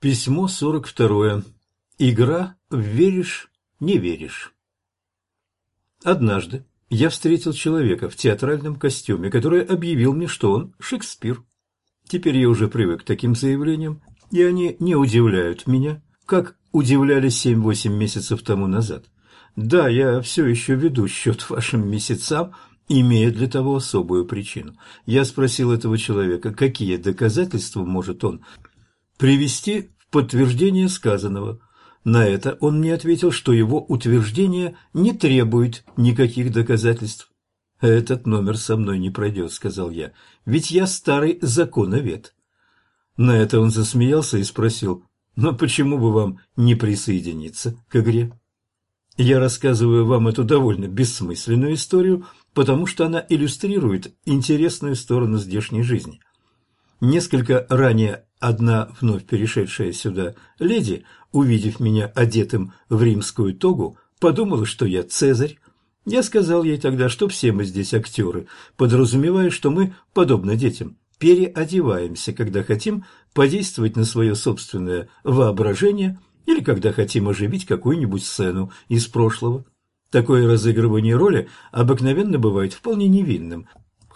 Письмо 42. Игра в веришь, не веришь. Однажды я встретил человека в театральном костюме, который объявил мне, что он Шекспир. Теперь я уже привык к таким заявлениям, и они не удивляют меня, как удивляли семь-восемь месяцев тому назад. Да, я все еще веду счет вашим месяцам, имея для того особую причину. Я спросил этого человека, какие доказательства может он привести в подтверждение сказанного. На это он мне ответил, что его утверждение не требует никаких доказательств. «Этот номер со мной не пройдет», — сказал я, — «ведь я старый законовед». На это он засмеялся и спросил, «Но почему бы вам не присоединиться к игре?» Я рассказываю вам эту довольно бессмысленную историю, потому что она иллюстрирует интересную сторону здешней жизни. Несколько ранее одна вновь перешедшая сюда леди, увидев меня одетым в римскую тогу, подумала, что я Цезарь. Я сказал ей тогда, что все мы здесь актеры, подразумевая, что мы, подобно детям, переодеваемся, когда хотим подействовать на свое собственное воображение или когда хотим оживить какую-нибудь сцену из прошлого. Такое разыгрывание роли обыкновенно бывает вполне невинным,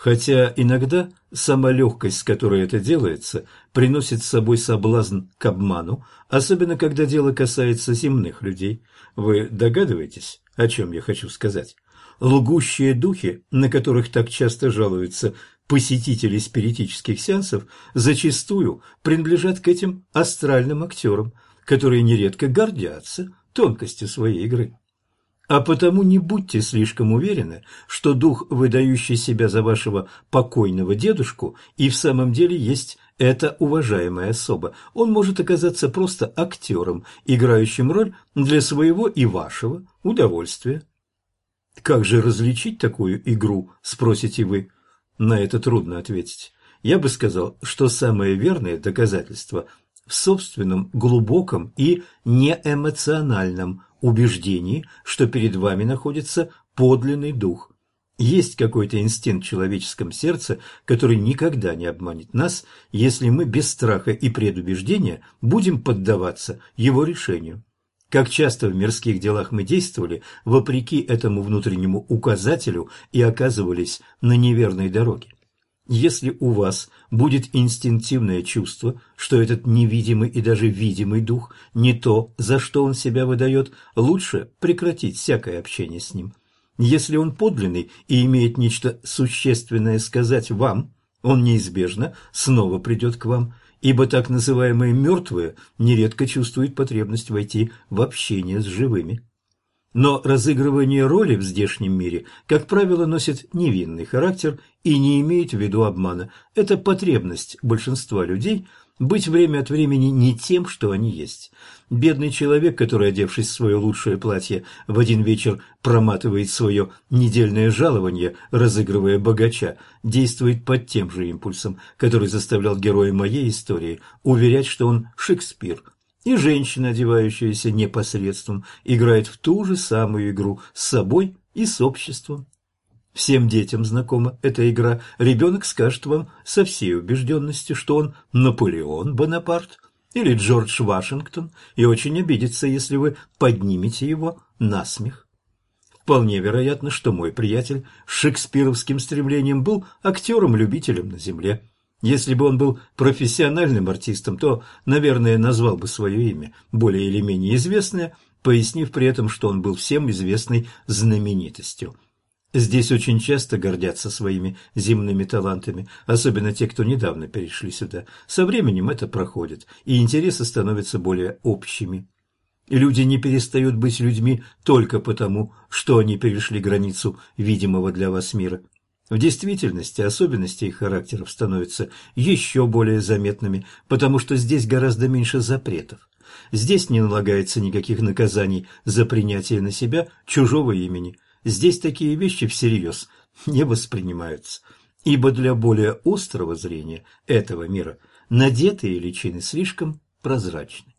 хотя иногда сама легкость, с которой это делается, приносит с собой соблазн к обману, особенно когда дело касается земных людей. Вы догадываетесь, о чем я хочу сказать? Лгущие духи, на которых так часто жалуются посетители спиритических сеансов, зачастую принадлежат к этим астральным актерам, которые нередко гордятся тонкостью своей игры. А потому не будьте слишком уверены, что дух, выдающий себя за вашего покойного дедушку, и в самом деле есть эта уважаемая особа. Он может оказаться просто актером, играющим роль для своего и вашего удовольствия. Как же различить такую игру, спросите вы? На это трудно ответить. Я бы сказал, что самое верное доказательство в собственном глубоком и неэмоциональном убеждении, что перед вами находится подлинный дух. Есть какой-то инстинкт в человеческом сердце, который никогда не обманет нас, если мы без страха и предубеждения будем поддаваться его решению. Как часто в мирских делах мы действовали вопреки этому внутреннему указателю и оказывались на неверной дороге. Если у вас будет инстинктивное чувство, что этот невидимый и даже видимый дух не то, за что он себя выдает, лучше прекратить всякое общение с ним. Если он подлинный и имеет нечто существенное сказать вам, он неизбежно снова придет к вам, ибо так называемые мертвые нередко чувствуют потребность войти в общение с живыми. Но разыгрывание роли в здешнем мире, как правило, носит невинный характер и не имеет в виду обмана. Это потребность большинства людей быть время от времени не тем, что они есть. Бедный человек, который, одевшись в свое лучшее платье, в один вечер проматывает свое недельное жалование, разыгрывая богача, действует под тем же импульсом, который заставлял героя моей истории уверять, что он Шекспир – и женщина, одевающаяся непосредством, играет в ту же самую игру с собой и с обществом. Всем детям знакома эта игра. Ребенок скажет вам со всей убежденностью, что он Наполеон Бонапарт или Джордж Вашингтон, и очень обидится, если вы поднимете его на смех. Вполне вероятно, что мой приятель с шекспировским стремлением был актером-любителем на земле. Если бы он был профессиональным артистом, то, наверное, назвал бы свое имя, более или менее известное, пояснив при этом, что он был всем известной знаменитостью. Здесь очень часто гордятся своими земными талантами, особенно те, кто недавно перешли сюда. Со временем это проходит, и интересы становятся более общими. Люди не перестают быть людьми только потому, что они перешли границу видимого для вас мира. В действительности особенности их характеров становятся еще более заметными, потому что здесь гораздо меньше запретов. Здесь не налагается никаких наказаний за принятие на себя чужого имени. Здесь такие вещи всерьез не воспринимаются, ибо для более острого зрения этого мира надетые личины слишком прозрачны.